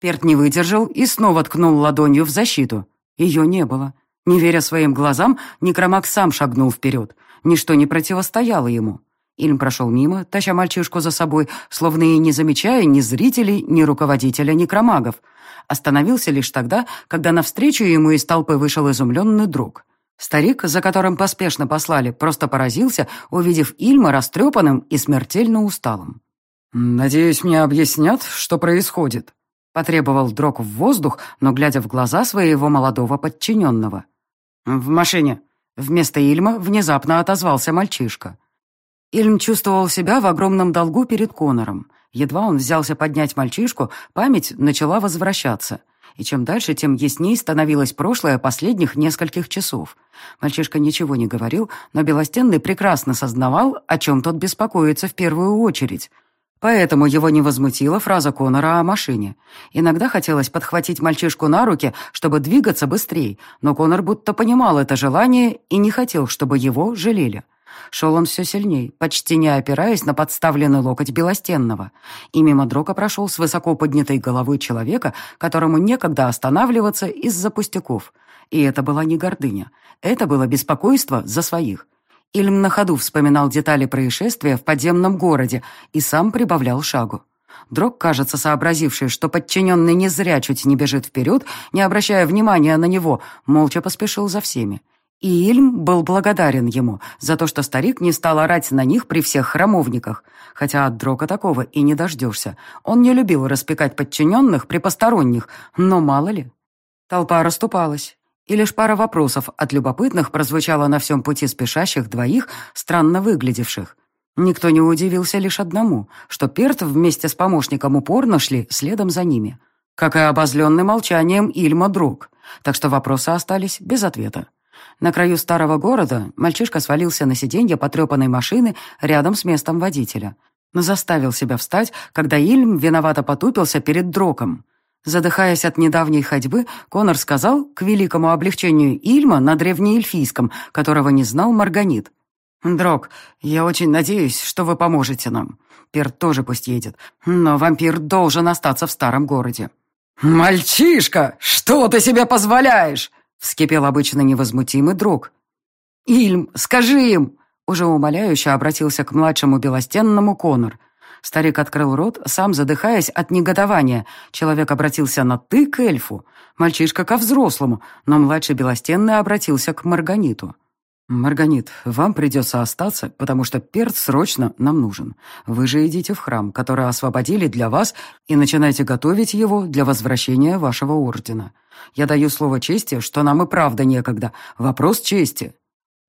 Перт не выдержал и снова ткнул ладонью в защиту. Ее не было. Не веря своим глазам, Некромак сам шагнул вперед. Ничто не противостояло ему. Ильм прошел мимо, таща мальчишку за собой, словно и не замечая ни зрителей, ни руководителя некромагов. Остановился лишь тогда, когда навстречу ему из толпы вышел изумленный друг. Старик, за которым поспешно послали, просто поразился, увидев Ильма растрепанным и смертельно усталым. «Надеюсь, мне объяснят, что происходит», — потребовал Дрог в воздух, но глядя в глаза своего молодого подчиненного. «В машине». Вместо Ильма внезапно отозвался мальчишка. Ильм чувствовал себя в огромном долгу перед Конором. Едва он взялся поднять мальчишку, память начала возвращаться — и чем дальше, тем ясней становилось прошлое последних нескольких часов. Мальчишка ничего не говорил, но Белостенный прекрасно сознавал, о чем тот беспокоится в первую очередь. Поэтому его не возмутила фраза Конора о машине. Иногда хотелось подхватить мальчишку на руки, чтобы двигаться быстрее, но Конор будто понимал это желание и не хотел, чтобы его жалели. Шел он все сильней, почти не опираясь на подставленный локоть Белостенного. И мимо Дрока прошел с высоко поднятой головой человека, которому некогда останавливаться из-за пустяков. И это была не гордыня. Это было беспокойство за своих. Ильм на ходу вспоминал детали происшествия в подземном городе и сам прибавлял шагу. Дрог, кажется, сообразивший, что подчиненный не зря чуть не бежит вперед, не обращая внимания на него, молча поспешил за всеми. И Ильм был благодарен ему за то, что старик не стал орать на них при всех храмовниках, хотя от Дрока такого и не дождешься. Он не любил распекать подчиненных при посторонних, но мало ли. Толпа расступалась и лишь пара вопросов от любопытных прозвучала на всем пути спешащих двоих, странно выглядевших. Никто не удивился лишь одному, что Перт вместе с помощником упорно шли следом за ними. Как и обозленный молчанием Ильма друг. Так что вопросы остались без ответа. На краю старого города мальчишка свалился на сиденье потрепанной машины рядом с местом водителя. Но заставил себя встать, когда Ильм виновато потупился перед дроком. Задыхаясь от недавней ходьбы, Конор сказал, к великому облегчению Ильма на древнеэльфийском, которого не знал Марганит. «Дрог, я очень надеюсь, что вы поможете нам. Перт тоже пусть едет, но вампир должен остаться в старом городе». «Мальчишка, что ты себе позволяешь?» — вскипел обычно невозмутимый друг. «Ильм, скажи им!» — уже умоляюще обратился к младшему белостенному Конор — Старик открыл рот, сам задыхаясь от негодования. Человек обратился на «ты» к эльфу, мальчишка ко взрослому, но младший Белостенный обратился к Марганиту. «Марганит, вам придется остаться, потому что перц срочно нам нужен. Вы же идите в храм, который освободили для вас, и начинайте готовить его для возвращения вашего ордена. Я даю слово чести, что нам и правда некогда. Вопрос чести.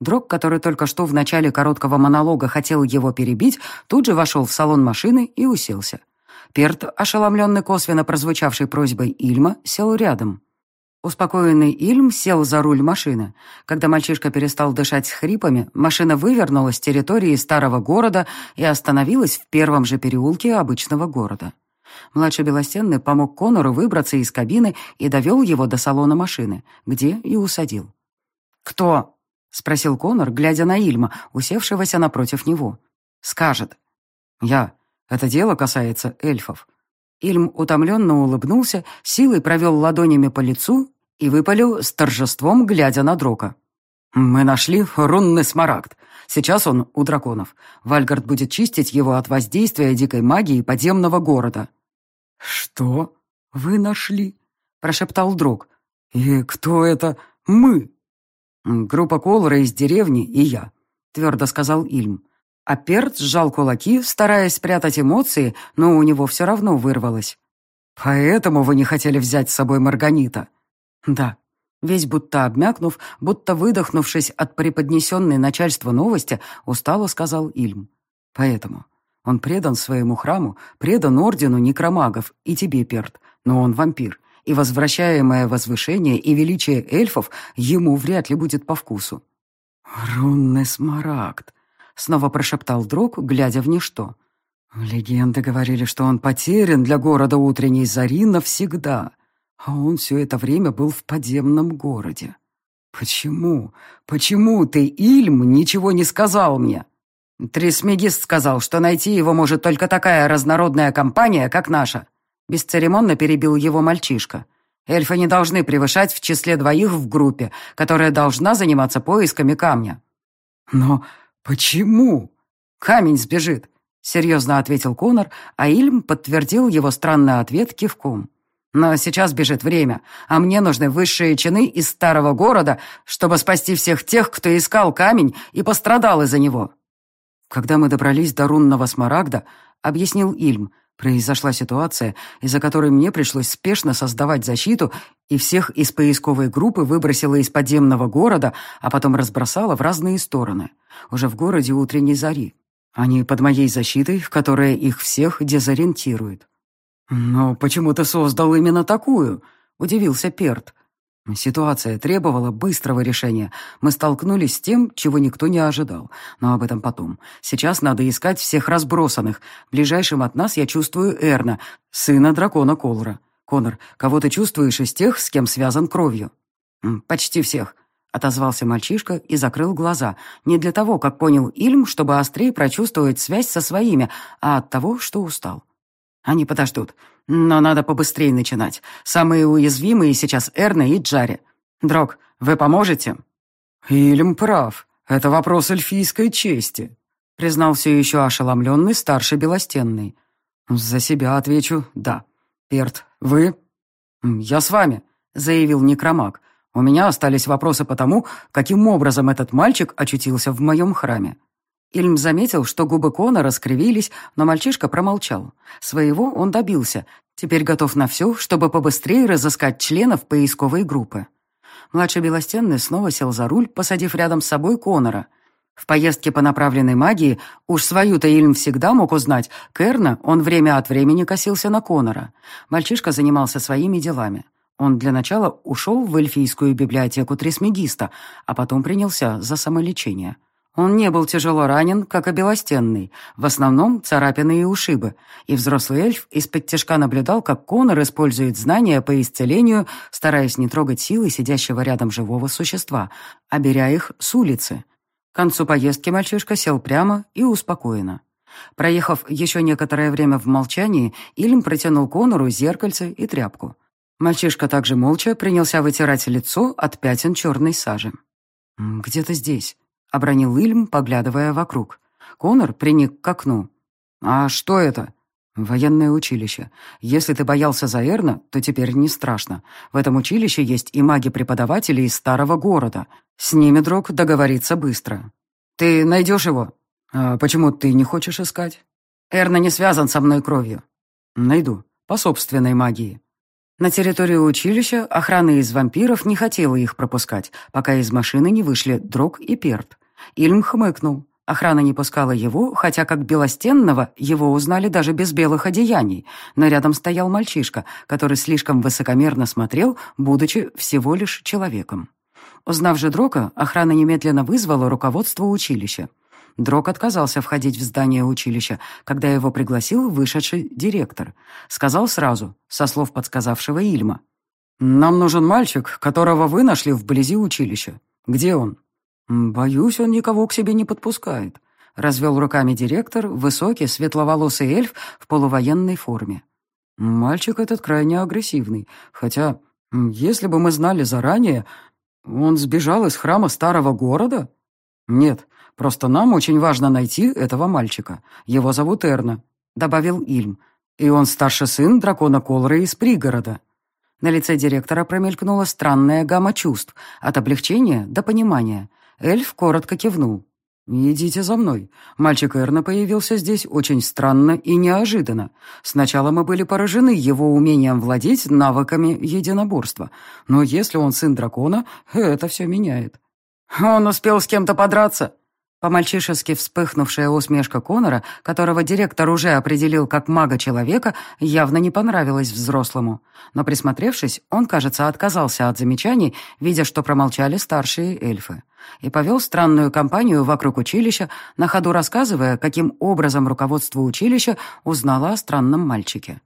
Дрог, который только что в начале короткого монолога хотел его перебить, тут же вошел в салон машины и уселся. Перт, ошеломленный косвенно прозвучавшей просьбой Ильма, сел рядом. Успокоенный Ильм сел за руль машины. Когда мальчишка перестал дышать с хрипами, машина вывернулась с территории старого города и остановилась в первом же переулке обычного города. Младший Белостенный помог Конору выбраться из кабины и довел его до салона машины, где и усадил. «Кто?» — спросил Конор, глядя на Ильма, усевшегося напротив него. «Скажет». «Я. Это дело касается эльфов». Ильм утомленно улыбнулся, силой провел ладонями по лицу и выпалил с торжеством, глядя на Дрока. «Мы нашли рунный смарагд. Сейчас он у драконов. Вальгард будет чистить его от воздействия дикой магии подземного города». «Что? Вы нашли?» — прошептал Дрог. «И кто это мы?» «Группа Колора из деревни и я», — твердо сказал Ильм. А Перт сжал кулаки, стараясь спрятать эмоции, но у него все равно вырвалось. «Поэтому вы не хотели взять с собой Марганита?» «Да». Весь будто обмякнув, будто выдохнувшись от преподнесенной начальству новости, устало сказал Ильм. «Поэтому он предан своему храму, предан ордену некромагов и тебе, Перт, но он вампир, и возвращаемое возвышение и величие эльфов ему вряд ли будет по вкусу. «Рунный смарагд», — снова прошептал друг, глядя в ничто. «Легенды говорили, что он потерян для города утренней зари навсегда, а он все это время был в подземном городе. Почему? Почему ты, Ильм, ничего не сказал мне?» Трисмегист сказал, что найти его может только такая разнородная компания, как наша. Бесцеремонно перебил его мальчишка. Эльфы не должны превышать в числе двоих в группе, которая должна заниматься поисками камня. Но почему? Камень сбежит, серьезно ответил Конор, а Ильм подтвердил его странный ответ кивком. Но сейчас бежит время, а мне нужны высшие чины из старого города, чтобы спасти всех тех, кто искал камень и пострадал из-за него. Когда мы добрались до рунного смарагда, объяснил Ильм, Произошла ситуация, из-за которой мне пришлось спешно создавать защиту, и всех из поисковой группы выбросила из подземного города, а потом разбросала в разные стороны. Уже в городе утренней зари. Они под моей защитой, которая их всех дезориентирует. «Но почему ты создал именно такую?» — удивился Перт. Ситуация требовала быстрого решения. Мы столкнулись с тем, чего никто не ожидал. Но об этом потом. Сейчас надо искать всех разбросанных. Ближайшим от нас я чувствую Эрна, сына дракона Колора. Конор, кого ты чувствуешь из тех, с кем связан кровью? Почти всех. Отозвался мальчишка и закрыл глаза. Не для того, как понял Ильм, чтобы острее прочувствовать связь со своими, а от того, что устал. Они подождут. Но надо побыстрее начинать. Самые уязвимые сейчас Эрна и Джари. Дрог, вы поможете?» «Ильм прав. Это вопрос эльфийской чести», — признал все еще ошеломленный старший Белостенный. «За себя отвечу «да». Перт, вы?» «Я с вами», — заявил некромаг. «У меня остались вопросы по тому, каким образом этот мальчик очутился в моем храме». Ильм заметил, что губы Кона раскривились, но мальчишка промолчал. Своего он добился. Теперь готов на все, чтобы побыстрее разыскать членов поисковой группы. Младший Белостенный снова сел за руль, посадив рядом с собой Конора. В поездке по направленной магии уж свою-то Ильм всегда мог узнать. Керна он время от времени косился на Конора. Мальчишка занимался своими делами. Он для начала ушел в эльфийскую библиотеку Трисмегиста, а потом принялся за самолечение. Он не был тяжело ранен, как и Белостенный, в основном царапины и ушибы, и взрослый эльф из-под тяжка наблюдал, как Конор использует знания по исцелению, стараясь не трогать силы сидящего рядом живого существа, а беря их с улицы. К концу поездки мальчишка сел прямо и успокоенно. Проехав еще некоторое время в молчании, Ильм протянул Конору зеркальце и тряпку. Мальчишка также молча принялся вытирать лицо от пятен черной сажи. «Где-то здесь», — обронил Ильм, поглядывая вокруг. Конор приник к окну. «А что это?» «Военное училище. Если ты боялся за Эрна, то теперь не страшно. В этом училище есть и маги-преподаватели из старого города. С ними, друг, договориться быстро. Ты найдешь его? А почему ты не хочешь искать? Эрна не связан со мной кровью. Найду. По собственной магии. На территорию училища охрана из вампиров не хотела их пропускать, пока из машины не вышли Дрог и Перт. Ильм хмыкнул. Охрана не пускала его, хотя как белостенного его узнали даже без белых одеяний, но рядом стоял мальчишка, который слишком высокомерно смотрел, будучи всего лишь человеком. Узнав же Дрока, охрана немедленно вызвала руководство училища. Дрок отказался входить в здание училища, когда его пригласил вышедший директор. Сказал сразу, со слов подсказавшего Ильма. «Нам нужен мальчик, которого вы нашли вблизи училища. Где он?» «Боюсь, он никого к себе не подпускает», — развел руками директор, высокий, светловолосый эльф в полувоенной форме. «Мальчик этот крайне агрессивный, хотя, если бы мы знали заранее, он сбежал из храма старого города?» «Нет, просто нам очень важно найти этого мальчика. Его зовут Эрна», — добавил Ильм. «И он старший сын дракона Колры из пригорода». На лице директора промелькнула странная гамма чувств, от облегчения до понимания — Эльф коротко кивнул. «Идите за мной. Мальчик Эрна появился здесь очень странно и неожиданно. Сначала мы были поражены его умением владеть навыками единоборства. Но если он сын дракона, это все меняет». «Он успел с кем-то подраться?» По-мальчишески вспыхнувшая усмешка Конора, которого директор уже определил как мага-человека, явно не понравилась взрослому. Но присмотревшись, он, кажется, отказался от замечаний, видя, что промолчали старшие эльфы. И повел странную кампанию вокруг училища, на ходу рассказывая, каким образом руководство училища узнало о странном мальчике.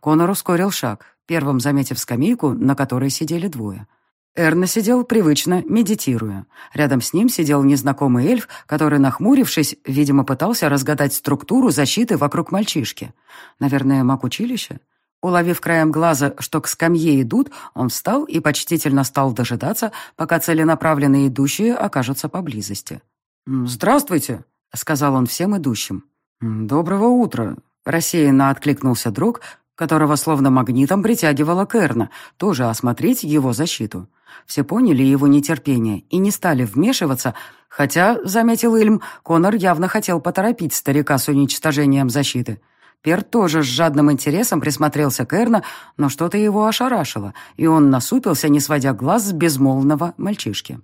Конор ускорил шаг, первым заметив скамейку, на которой сидели двое. Эрна сидел привычно, медитируя. Рядом с ним сидел незнакомый эльф, который, нахмурившись, видимо, пытался разгадать структуру защиты вокруг мальчишки. Наверное, маг училища? Уловив краем глаза, что к скамье идут, он встал и почтительно стал дожидаться, пока целенаправленные идущие окажутся поблизости. «Здравствуйте», — сказал он всем идущим. «Доброго утра», — рассеянно откликнулся друг, которого словно магнитом притягивала Керна, тоже осмотреть его защиту. Все поняли его нетерпение и не стали вмешиваться, хотя, заметил Ильм, Конор явно хотел поторопить старика с уничтожением защиты. Пер тоже с жадным интересом присмотрелся к Эрна, но что-то его ошарашило, и он насупился, не сводя глаз с безмолвного мальчишки.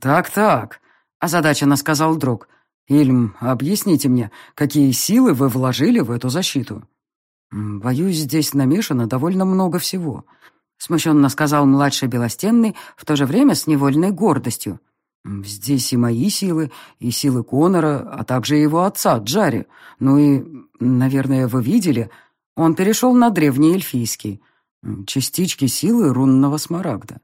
«Так-так», — озадаченно сказал друг. «Ильм, объясните мне, какие силы вы вложили в эту защиту?» «Боюсь, здесь намешано довольно много всего. — смущенно сказал младший Белостенный, в то же время с невольной гордостью. «Здесь и мои силы, и силы Конора, а также его отца, Джари. Ну и, наверное, вы видели, он перешел на древний эльфийский. Частички силы рунного смарагда.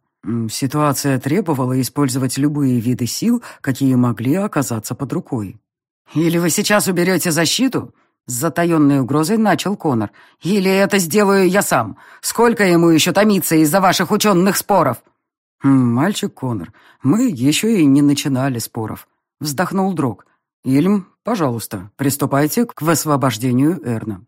Ситуация требовала использовать любые виды сил, какие могли оказаться под рукой. «Или вы сейчас уберете защиту?» С затаенной угрозой начал Конор. «Или это сделаю я сам? Сколько ему еще томиться из-за ваших ученых споров?» «Мальчик Конор, мы еще и не начинали споров», — вздохнул Дрог. «Ильм, пожалуйста, приступайте к высвобождению Эрна».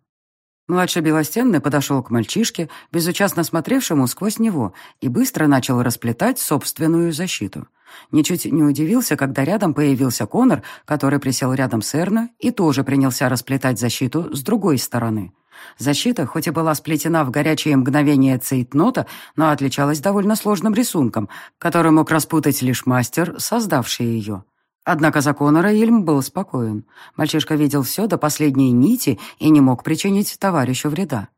Младший Белостенный подошел к мальчишке, безучастно смотревшему сквозь него, и быстро начал расплетать собственную защиту. Ничуть не удивился, когда рядом появился Конор, который присел рядом с Эрна и тоже принялся расплетать защиту с другой стороны. Защита, хоть и была сплетена в горячее мгновение цейтнота, но отличалась довольно сложным рисунком, который мог распутать лишь мастер, создавший ее. Однако за Конора Ильм был спокоен. Мальчишка видел все до последней нити и не мог причинить товарищу вреда.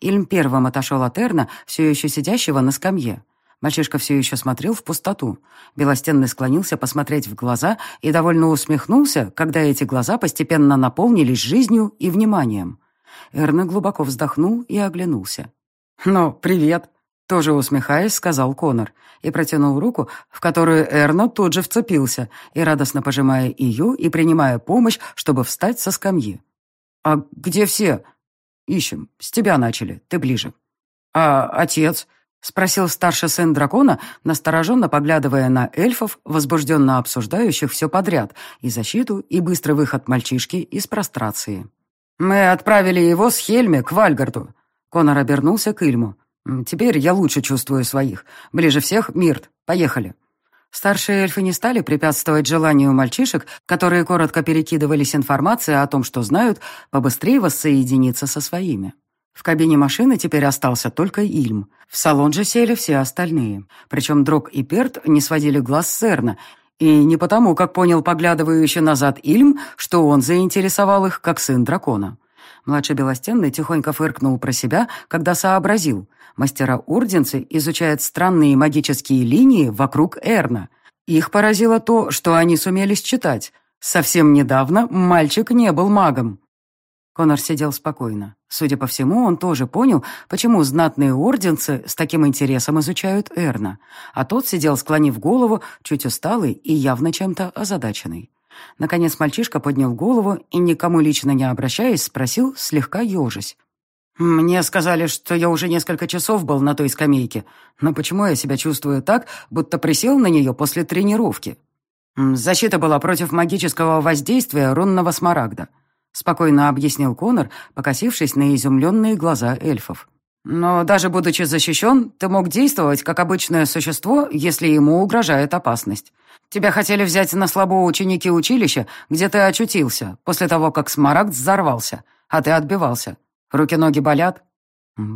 Ильм первым отошел от Эрна, все еще сидящего на скамье. Мальчишка все еще смотрел в пустоту. Белостенный склонился посмотреть в глаза и довольно усмехнулся, когда эти глаза постепенно наполнились жизнью и вниманием. Эрна глубоко вздохнул и оглянулся. «Ну, привет!» Тоже усмехаясь, сказал Конор и протянул руку, в которую Эрно тут же вцепился, и радостно пожимая ее и принимая помощь, чтобы встать со скамьи. «А где все?» «Ищем. С тебя начали. Ты ближе». «А отец?» — спросил старший сын дракона, настороженно поглядывая на эльфов, возбужденно обсуждающих все подряд, и защиту, и быстрый выход мальчишки из прострации. «Мы отправили его с Хельми к Вальгарду». Конор обернулся к Ильму. Теперь я лучше чувствую своих. Ближе всех Мирт. Поехали». Старшие эльфы не стали препятствовать желанию мальчишек, которые коротко перекидывались информацией о том, что знают, побыстрее воссоединиться со своими. В кабине машины теперь остался только Ильм. В салон же сели все остальные. Причем Дрог и Перт не сводили глаз с Эрна, и не потому, как понял поглядывающий назад Ильм, что он заинтересовал их, как сын дракона. Младший Белостенный тихонько фыркнул про себя, когда сообразил. Мастера-урденцы изучают странные магические линии вокруг Эрна. Их поразило то, что они сумели считать. Совсем недавно мальчик не был магом. Конор сидел спокойно. Судя по всему, он тоже понял, почему знатные орденцы с таким интересом изучают Эрна. А тот сидел, склонив голову, чуть усталый и явно чем-то озадаченный. Наконец мальчишка поднял голову и, никому лично не обращаясь, спросил, слегка ежась. «Мне сказали, что я уже несколько часов был на той скамейке, но почему я себя чувствую так, будто присел на нее после тренировки?» «Защита была против магического воздействия рунного смарагда», спокойно объяснил Конор, покосившись на изумленные глаза эльфов. «Но даже будучи защищен, ты мог действовать как обычное существо, если ему угрожает опасность. Тебя хотели взять на слабо ученики училища, где ты очутился, после того, как смарагд взорвался, а ты отбивался. Руки-ноги болят?»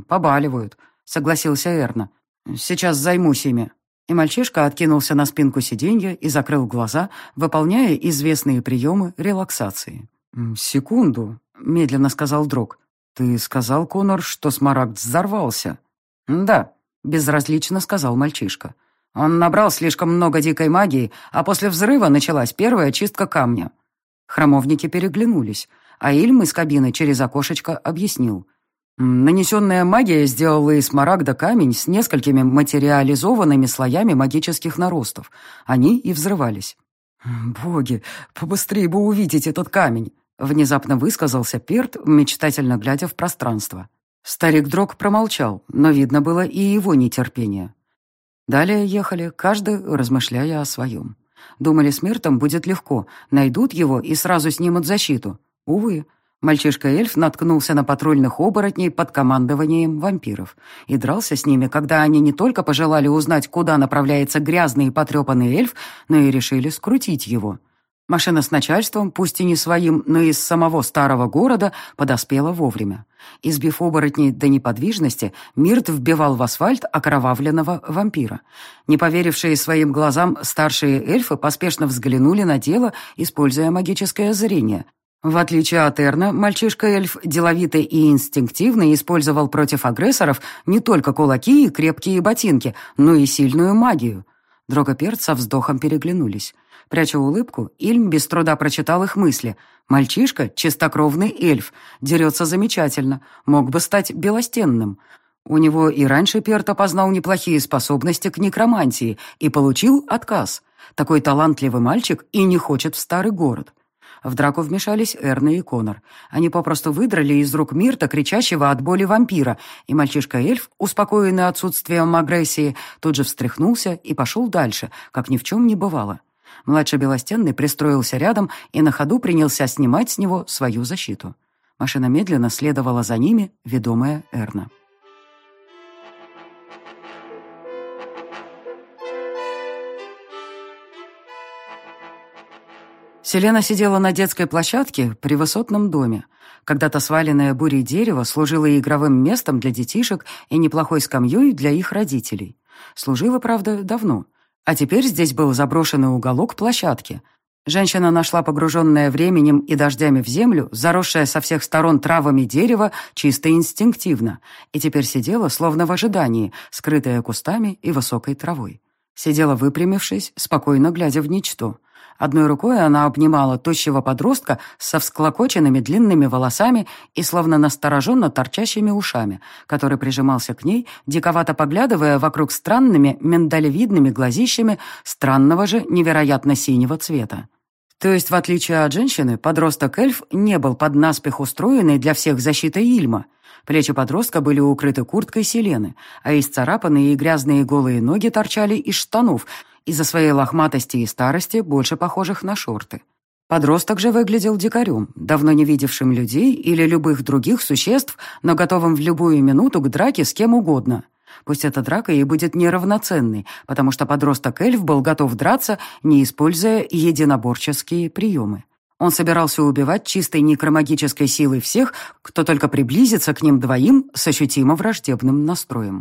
«Побаливают», — согласился Эрна. «Сейчас займусь ими». И мальчишка откинулся на спинку сиденья и закрыл глаза, выполняя известные приемы релаксации. «Секунду», — медленно сказал друг. «Ты сказал, Конор, что смарагд взорвался?» «Да», — безразлично сказал мальчишка. «Он набрал слишком много дикой магии, а после взрыва началась первая чистка камня». Хромовники переглянулись а Ильм из кабины через окошечко объяснил. Нанесенная магия сделала из смарагда камень с несколькими материализованными слоями магических наростов. Они и взрывались. «Боги, побыстрее бы увидеть этот камень!» Внезапно высказался Перт, мечтательно глядя в пространство. Старик Дрог промолчал, но видно было и его нетерпение. Далее ехали, каждый размышляя о своем. Думали, с Миртом будет легко, найдут его и сразу снимут защиту. Увы, мальчишка-эльф наткнулся на патрульных оборотней под командованием вампиров и дрался с ними, когда они не только пожелали узнать, куда направляется грязный и потрепанный эльф, но и решили скрутить его. Машина с начальством, пусть и не своим, но из самого старого города, подоспела вовремя. Избив оборотней до неподвижности, Мирт вбивал в асфальт окровавленного вампира. Не поверившие своим глазам, старшие эльфы поспешно взглянули на дело, используя магическое зрение, В отличие от Эрна, мальчишка-эльф деловито и инстинктивно использовал против агрессоров не только кулаки и крепкие ботинки, но и сильную магию. Дрогоперт со вздохом переглянулись. Пряча улыбку, Ильм без труда прочитал их мысли. Мальчишка, чистокровный эльф, дерется замечательно, мог бы стать белостенным. У него и раньше Перт опознал неплохие способности к некромантии и получил отказ. Такой талантливый мальчик и не хочет в старый город. В драку вмешались Эрна и Конор. Они попросту выдрали из рук Мирта, кричащего от боли вампира, и мальчишка-эльф, успокоенный отсутствием агрессии, тут же встряхнулся и пошел дальше, как ни в чем не бывало. Младший Белостенный пристроился рядом и на ходу принялся снимать с него свою защиту. Машина медленно следовала за ними, ведомая Эрна. Селена сидела на детской площадке при высотном доме. Когда-то сваленное бурей дерево служило игровым местом для детишек и неплохой скамьей для их родителей. Служило, правда, давно. А теперь здесь был заброшенный уголок площадки. Женщина нашла погруженное временем и дождями в землю, заросшее со всех сторон травами дерево, чисто инстинктивно, и теперь сидела, словно в ожидании, скрытая кустами и высокой травой. Сидела выпрямившись, спокойно глядя в ничто. Одной рукой она обнимала тощего подростка со всклокоченными длинными волосами и словно настороженно торчащими ушами, который прижимался к ней, диковато поглядывая вокруг странными миндалевидными глазищами странного же невероятно синего цвета. То есть, в отличие от женщины, подросток-эльф не был под наспех устроенный для всех защитой Ильма. Плечи подростка были укрыты курткой селены, а исцарапанные и грязные голые ноги торчали из штанов, из-за своей лохматости и старости, больше похожих на шорты. Подросток же выглядел дикарем, давно не видевшим людей или любых других существ, но готовым в любую минуту к драке с кем угодно. Пусть эта драка и будет неравноценной, потому что подросток-эльф был готов драться, не используя единоборческие приемы. Он собирался убивать чистой некромагической силой всех, кто только приблизится к ним двоим с ощутимо враждебным настроем.